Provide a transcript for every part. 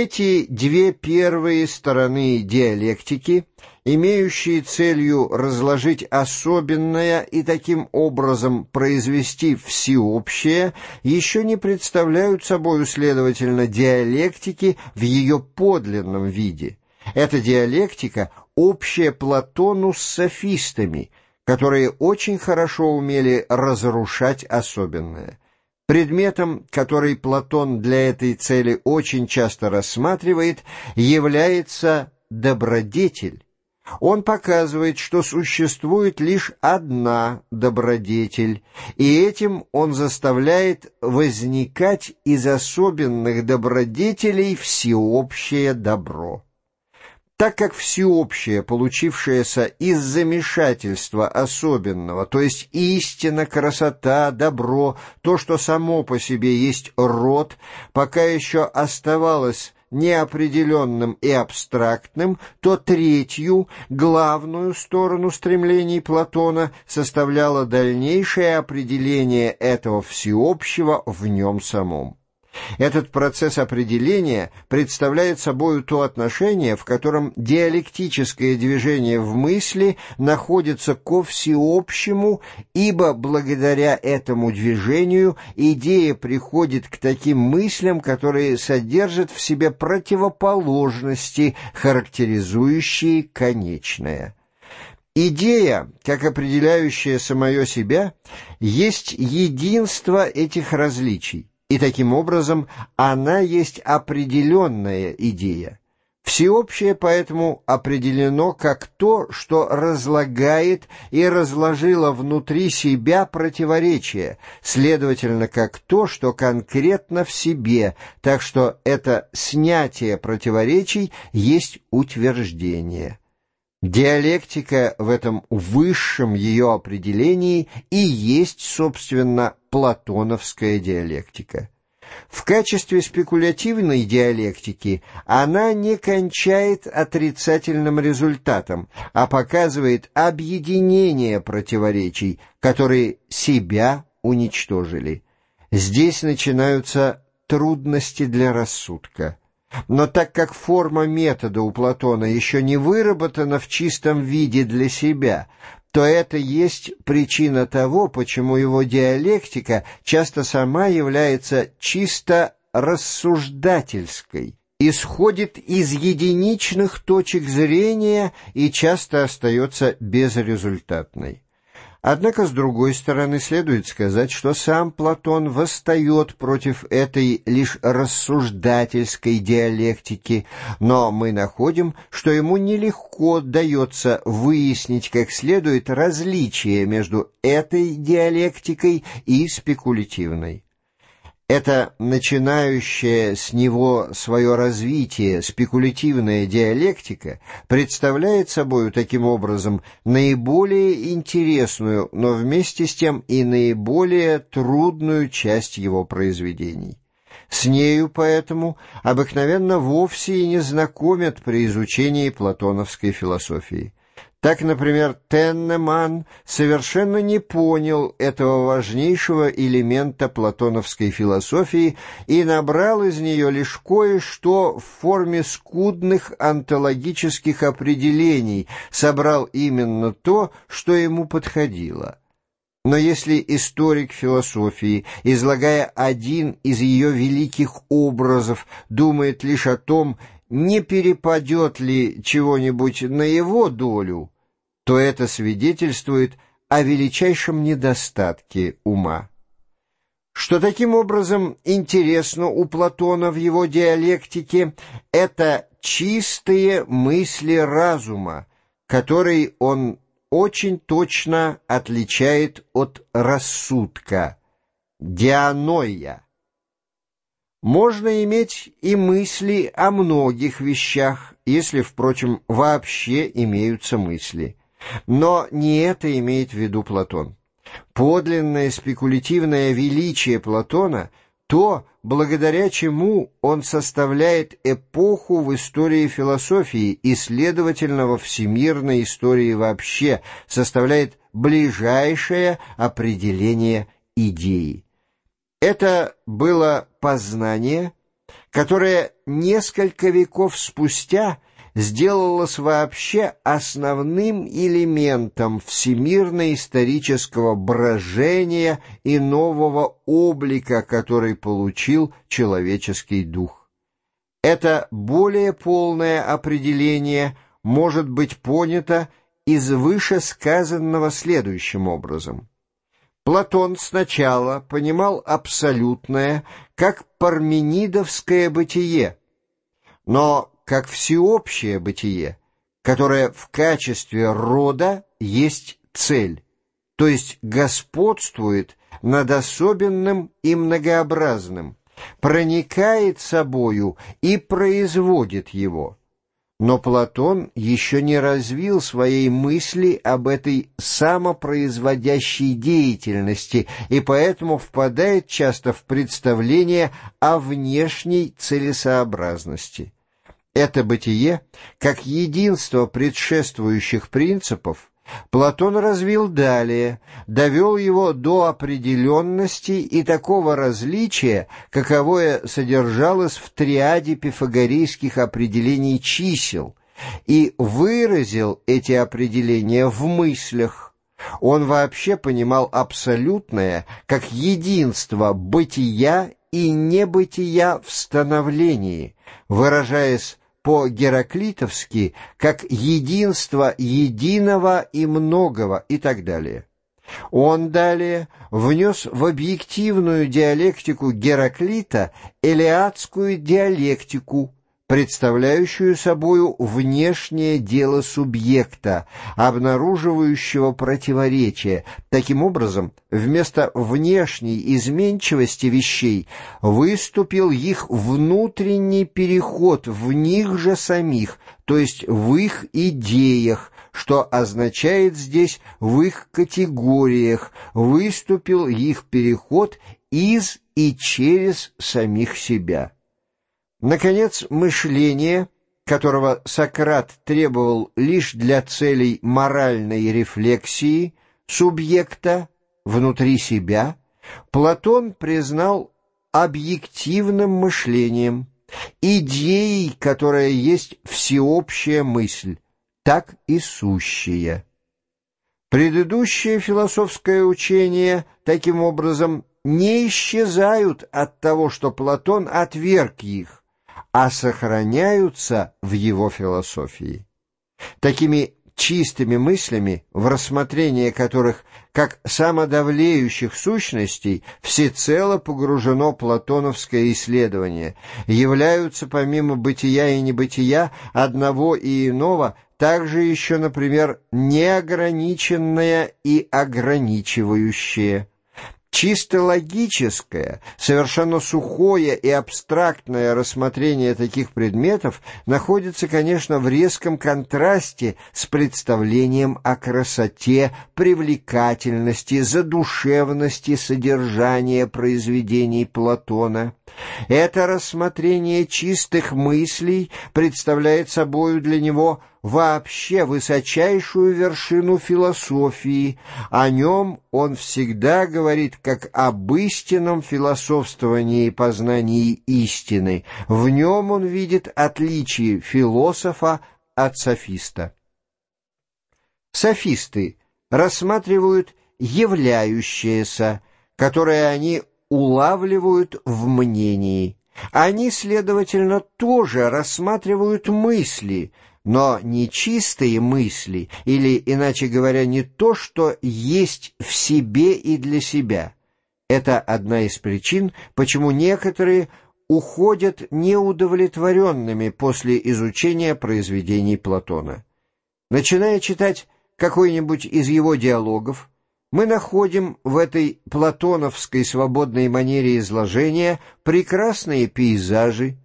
Эти две первые стороны диалектики, имеющие целью разложить особенное и таким образом произвести всеобщее, еще не представляют собой, следовательно, диалектики в ее подлинном виде. Эта диалектика общая Платону с софистами, которые очень хорошо умели разрушать особенное. Предметом, который Платон для этой цели очень часто рассматривает, является добродетель. Он показывает, что существует лишь одна добродетель, и этим он заставляет возникать из особенных добродетелей всеобщее добро. Так как всеобщее, получившееся из замешательства особенного, то есть истина, красота, добро, то, что само по себе есть род, пока еще оставалось неопределенным и абстрактным, то третью, главную сторону стремлений Платона составляло дальнейшее определение этого всеобщего в нем самом. Этот процесс определения представляет собой то отношение, в котором диалектическое движение в мысли находится ко всеобщему, ибо благодаря этому движению идея приходит к таким мыслям, которые содержат в себе противоположности, характеризующие конечное. Идея, как определяющая самое себя, есть единство этих различий и таким образом она есть определенная идея. Всеобщее поэтому определено как то, что разлагает и разложило внутри себя противоречие, следовательно, как то, что конкретно в себе, так что это снятие противоречий есть утверждение. Диалектика в этом высшем ее определении и есть, собственно, платоновская диалектика. В качестве спекулятивной диалектики она не кончает отрицательным результатом, а показывает объединение противоречий, которые себя уничтожили. Здесь начинаются трудности для рассудка. Но так как форма метода у Платона еще не выработана в чистом виде для себя, то это есть причина того, почему его диалектика часто сама является чисто рассуждательской, исходит из единичных точек зрения и часто остается безрезультатной. Однако, с другой стороны, следует сказать, что сам Платон восстает против этой лишь рассуждательской диалектики, но мы находим, что ему нелегко дается выяснить как следует различие между этой диалектикой и спекулятивной. Эта начинающая с него свое развитие спекулятивная диалектика представляет собою таким образом наиболее интересную, но вместе с тем и наиболее трудную часть его произведений. С нею поэтому обыкновенно вовсе и не знакомят при изучении платоновской философии. Так, например, Теннеман совершенно не понял этого важнейшего элемента платоновской философии и набрал из нее лишь кое-что в форме скудных онтологических определений, собрал именно то, что ему подходило. Но если историк философии, излагая один из ее великих образов, думает лишь о том, не перепадет ли чего-нибудь на его долю, то это свидетельствует о величайшем недостатке ума. Что таким образом интересно у Платона в его диалектике, это чистые мысли разума, которые он очень точно отличает от рассудка, дианоя. Можно иметь и мысли о многих вещах, если, впрочем, вообще имеются мысли. Но не это имеет в виду Платон. Подлинное спекулятивное величие Платона — то, благодаря чему он составляет эпоху в истории философии и, следовательно, во всемирной истории вообще, составляет ближайшее определение идеи. Это было познание, которое несколько веков спустя сделалось вообще основным элементом всемирно-исторического брожения и нового облика, который получил человеческий дух. Это более полное определение может быть понято из вышесказанного следующим образом. Платон сначала понимал абсолютное как парменидовское бытие, но как всеобщее бытие, которое в качестве рода есть цель, то есть господствует над особенным и многообразным, проникает собою и производит его. Но Платон еще не развил своей мысли об этой самопроизводящей деятельности и поэтому впадает часто в представление о внешней целесообразности. Это бытие, как единство предшествующих принципов, Платон развил далее, довел его до определенности и такого различия, каковое содержалось в триаде пифагорейских определений чисел, и выразил эти определения в мыслях. Он вообще понимал абсолютное как единство бытия и небытия в становлении, выражаясь по-гераклитовски как единство единого и многого и так далее. Он далее внес в объективную диалектику Гераклита элеатскую диалектику, представляющую собою внешнее дело субъекта, обнаруживающего противоречие. Таким образом, вместо внешней изменчивости вещей выступил их внутренний переход в них же самих, то есть в их идеях, что означает здесь в их категориях, выступил их переход из и через самих себя. Наконец, мышление, которого Сократ требовал лишь для целей моральной рефлексии субъекта внутри себя, Платон признал объективным мышлением, идеей, которая есть всеобщая мысль, так и сущая. Предыдущее философское учение, таким образом, не исчезают от того, что Платон отверг их, а сохраняются в его философии. Такими чистыми мыслями, в рассмотрение которых, как самодавлеющих сущностей, всецело погружено платоновское исследование, являются помимо бытия и небытия одного и иного также еще, например, неограниченное и ограничивающее – Чисто логическое, совершенно сухое и абстрактное рассмотрение таких предметов находится, конечно, в резком контрасте с представлением о красоте, привлекательности, задушевности содержания произведений Платона. Это рассмотрение чистых мыслей представляет собою для него вообще высочайшую вершину философии. О нем он всегда говорит как об истинном философствовании и познании истины. В нем он видит отличие философа от софиста. Софисты рассматривают являющееся, которое они улавливают в мнении. Они, следовательно, тоже рассматривают мысли, но не чистые мысли, или, иначе говоря, не то, что есть в себе и для себя. Это одна из причин, почему некоторые уходят неудовлетворенными после изучения произведений Платона. Начиная читать какой-нибудь из его диалогов, мы находим в этой платоновской свободной манере изложения прекрасные пейзажи,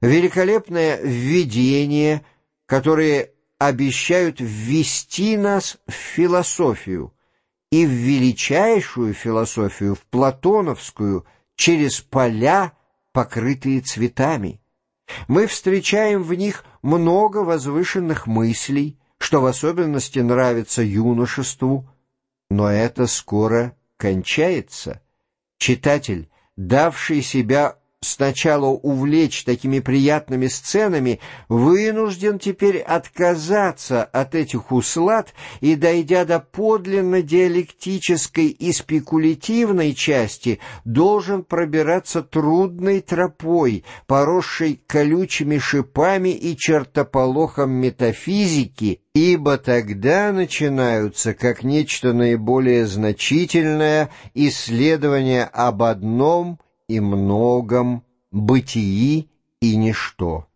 великолепное введение, которые обещают ввести нас в философию, и в величайшую философию, в платоновскую, через поля, покрытые цветами. Мы встречаем в них много возвышенных мыслей, что в особенности нравится юношеству, но это скоро кончается. Читатель, давший себя сначала увлечь такими приятными сценами, вынужден теперь отказаться от этих услад и, дойдя до подлинно диалектической и спекулятивной части, должен пробираться трудной тропой, поросшей колючими шипами и чертополохом метафизики, ибо тогда начинаются, как нечто наиболее значительное, исследования об одном и многом, бытии и ничто.